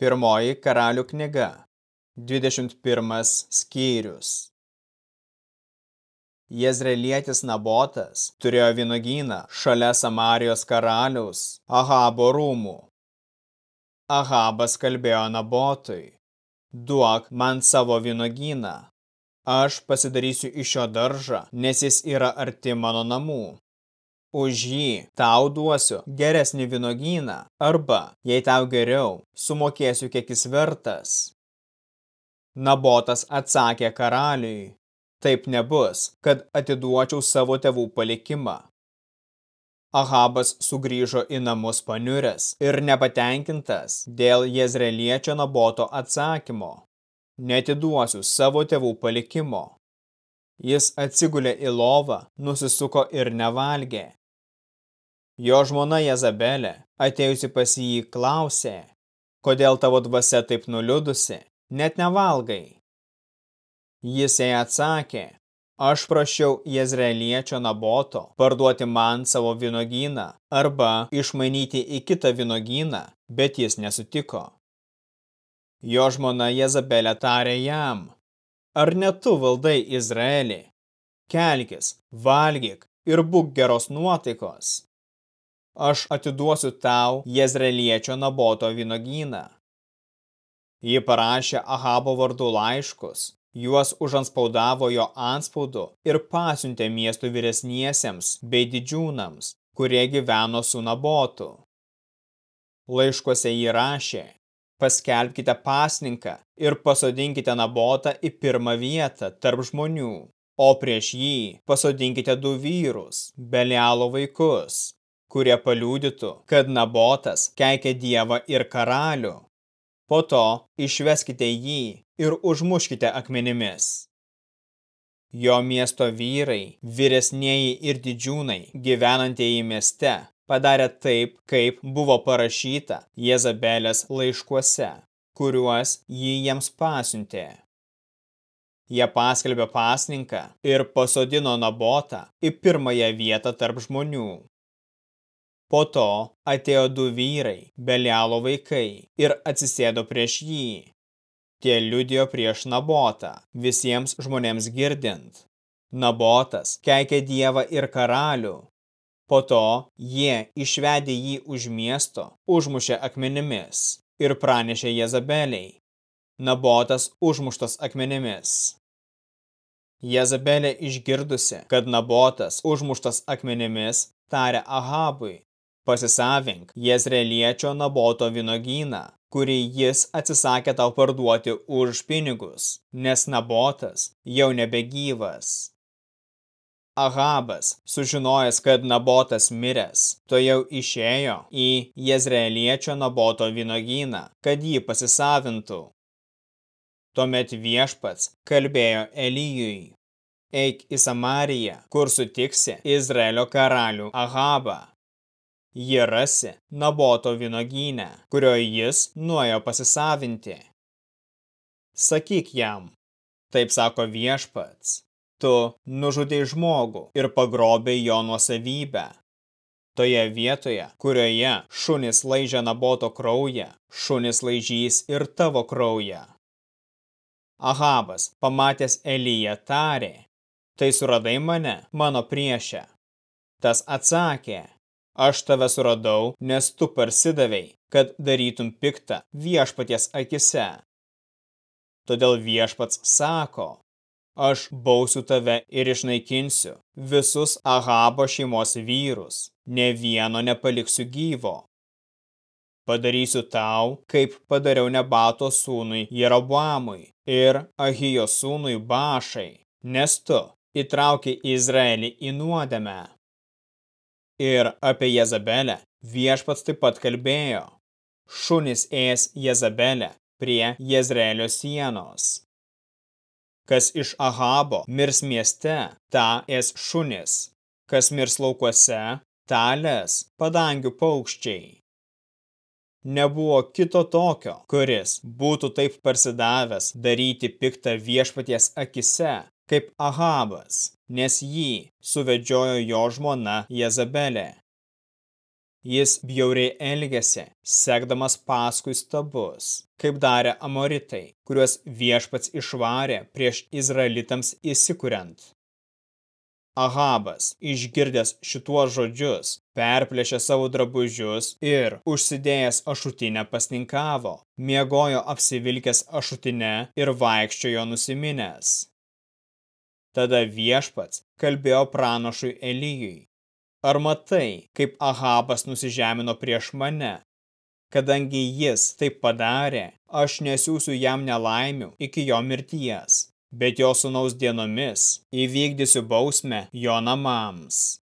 Pirmoji karalių knyga, 21 skyrius. Jezreelietis Nabotas turėjo vynogyną šalia Samarijos karaliaus Ahabo rūmų. Ahabas kalbėjo Nabotui, duok man savo vynogyną, aš pasidarysiu iš jo daržą, nes jis yra arti mano namų. Už jį tau duosiu geresnį vynogyną, arba, jei tau geriau, sumokėsiu kiek jis vertas. Nabotas atsakė karaliui, taip nebus, kad atiduočiau savo tėvų palikimą. Ahabas sugrįžo į namus paniuręs ir nepatenkintas dėl Jezreeliečio Naboto atsakymo. Netiduosiu savo tėvų palikimo. Jis atsigulė į lovą, nusisuko ir nevalgė. Jo žmona Jezabelė, atėjusi pas jį, klausė, kodėl tavo dvasia taip nuliudusi, net nevalgai. Jis jai atsakė, aš prašiau Jezreeliečio Naboto parduoti man savo vynogyną arba išmainyti į kitą vynogyną, bet jis nesutiko. Jo žmona Jezabelė tarė jam, ar ne tu valdai Izraelį? Kelkis, valgyk ir būk geros nuotaikos aš atiduosiu tau Jezreeliečio Naboto vynogyną. Ji parašė Ahabo vardu laiškus, juos užanspaudavo jo anspaudu ir pasiuntė miestų vyresniesiems bei didžiūnams, kurie gyveno su Nabotu. Laiškuose jį rašė, paskelbkite pasninką ir pasodinkite Nabotą į pirmą vietą tarp žmonių, o prieš jį pasodinkite du vyrus, Belialo vaikus, kurie paliūdytų, kad Nabotas keikia Dievą ir karalių. Po to išveskite jį ir užmuškite akmenimis. Jo miesto vyrai, vyresnieji ir didžiūnai, gyvenantieji mieste, padarė taip, kaip buvo parašyta Jezabelės laiškuose, kuriuos jį jiems pasiuntė. Jie paskelbė pasninką ir pasodino Nabotą į pirmąją vietą tarp žmonių. Po to atėjo du vyrai, Belialo vaikai, ir atsisėdo prieš jį. Tie liudijo prieš Nabotą, visiems žmonėms girdint. Nabotas keikė Dievą ir karalių. Po to jie išvedė jį už miesto, užmušė akmenimis ir pranešė Jezabeliai. Nabotas užmuštas akmenimis. Jezabelė išgirdusi, kad Nabotas užmuštas akmenimis, tarė Ahabui, Pasisavink Jezreeliečio Naboto vynogyną, kurį jis atsisakė tau parduoti už pinigus, nes Nabotas jau nebegyvas. Ahabas, sužinojęs, kad Nabotas miręs, to jau išėjo į Jezreeliečio Naboto vynogyną, kad jį pasisavintų. Tuomet viešpats kalbėjo Elijui. Eik į Samariją, kur sutiksi Izraelio karalių Ahabą jie rasi Naboto vynogynę, kurioje jis nuojo pasisavinti. Sakyk jam, taip sako viešpats, tu nužudai žmogų ir pagrobei jo nuosavybę. Toje vietoje, kurioje šunis laižė Naboto kraują, šunis laižys ir tavo kraują. Ahabas, pamatęs Eliją, tarė, tai suradai mane, mano priešę. Tas atsakė, Aš tave suradau, nes tu parsidavei, kad darytum piktą viešpaties akise. Todėl viešpats sako, aš bausiu tave ir išnaikinsiu visus Ahabo šeimos vyrus, ne vieno nepaliksiu gyvo. Padarysiu tau, kaip padariau Nebato sūnui Jeroboamui ir Ahijo sūnui Bašai, nes tu įtrauki Izraelį į nuodėmę. Ir apie Jezabelę viešpats taip pat kalbėjo. Šunis ės Jezabelę prie Jezreelio sienos. Kas iš Ahabo mirs mieste, tą ės šunis. Kas mirs laukuose, tą les padangių paukščiai. Nebuvo kito tokio, kuris būtų taip parsidavęs daryti piktą viešpaties akise, kaip Ahabas, nes jį suvedžiojo jo žmona Jezabelė. Jis bjauriai elgėsi, sekdamas paskui stabus, kaip darė amoritai, kuriuos viešpats išvarė prieš izraelitams įsikuriant. Ahabas, išgirdęs šituos žodžius, perplėšė savo drabužius ir, užsidėjęs ašutinę, pasninkavo, miegojo apsivilkęs ašutinę ir vaikščiojo nusiminęs. Tada viešpats kalbėjo pranašui Elyjui. Ar matai, kaip Ahabas nusižemino prieš mane? Kadangi jis taip padarė, aš nesiūsiu jam nelaimių iki jo mirties, bet jo sunaus dienomis įvykdysiu bausmę jo namams.